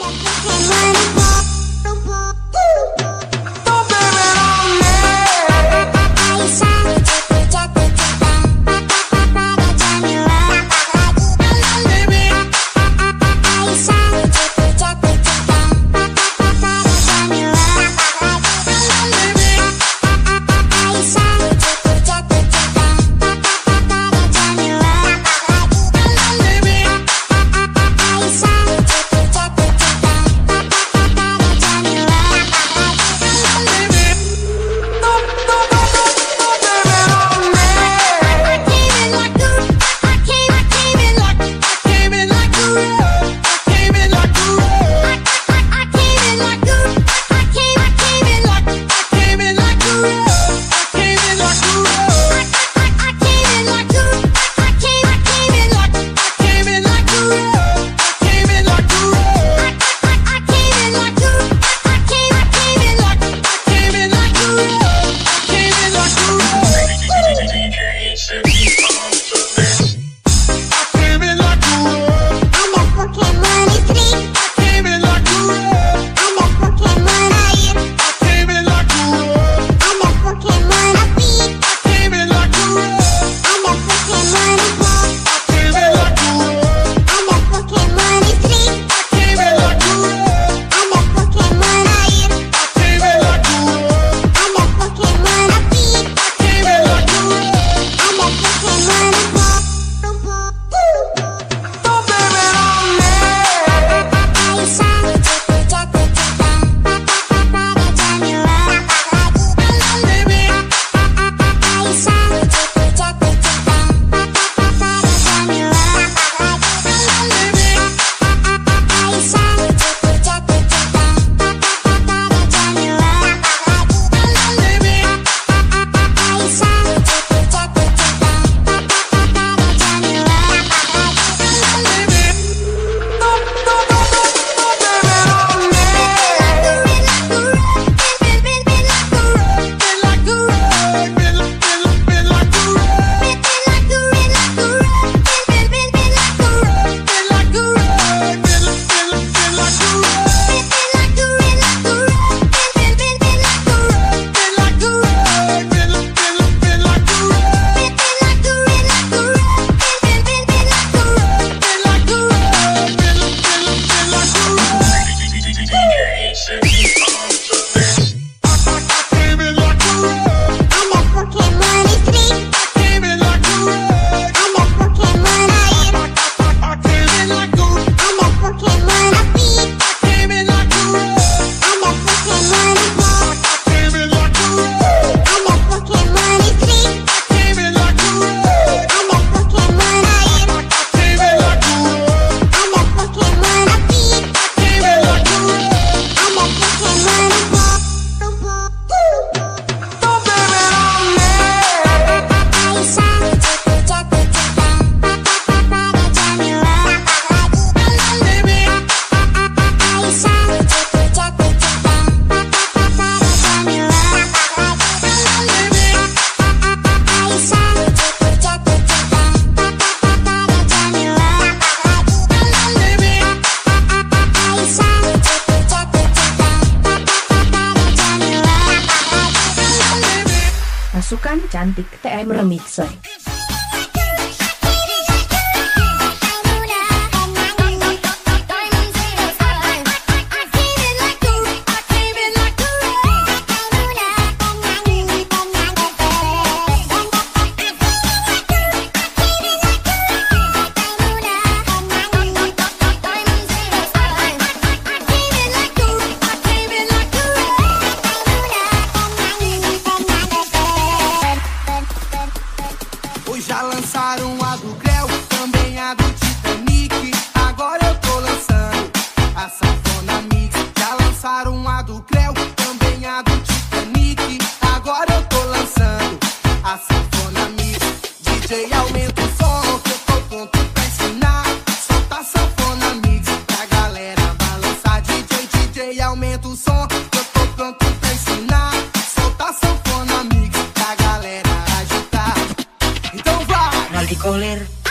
I'm Pasukan Cantik TM Remixer do Titanic. Agora eu tô lançando a Sanfona Mix. DJ aumenta o som que eu tô pronto pra ensinar. Solta a Sanfona Mix pra galera balançar. DJ, DJ aumenta o som que eu tô pronto pra ensinar. Solta a Sanfona Mix pra galera agitar. Então vai! Vale correr.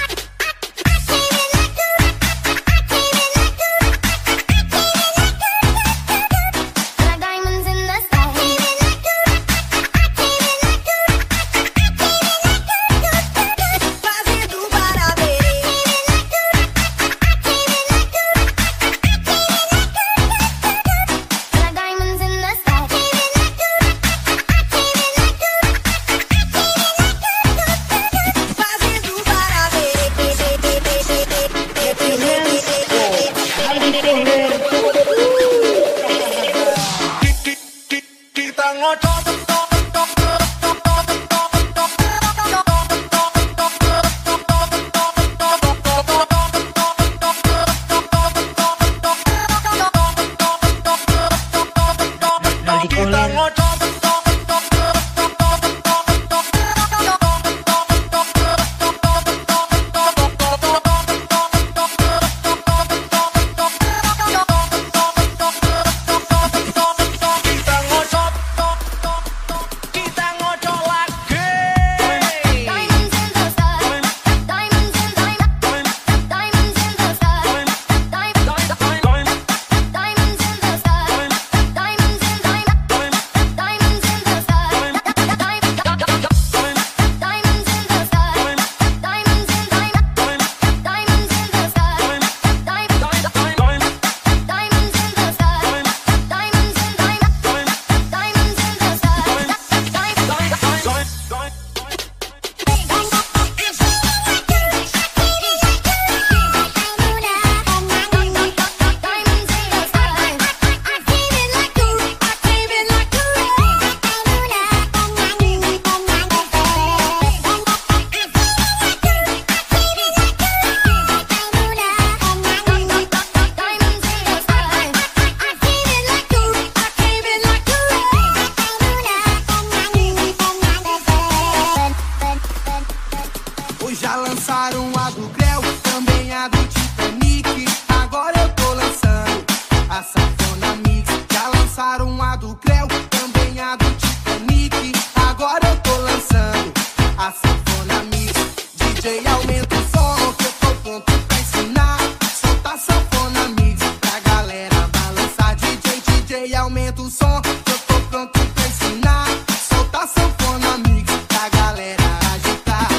E aumenta o som. Que eu tô pronto pra ensinar. Solta sanfona, amigo, pra galera agitar.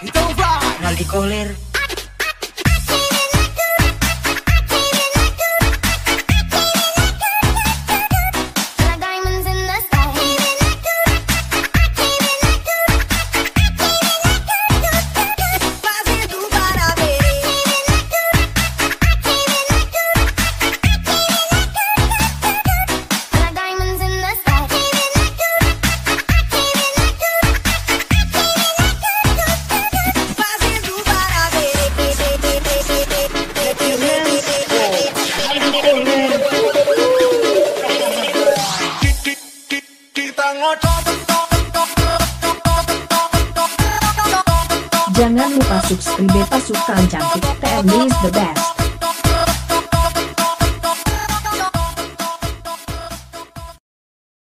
Então vai! Mal de. Jangan lupa subscribe pasukan cantik TMD is the best.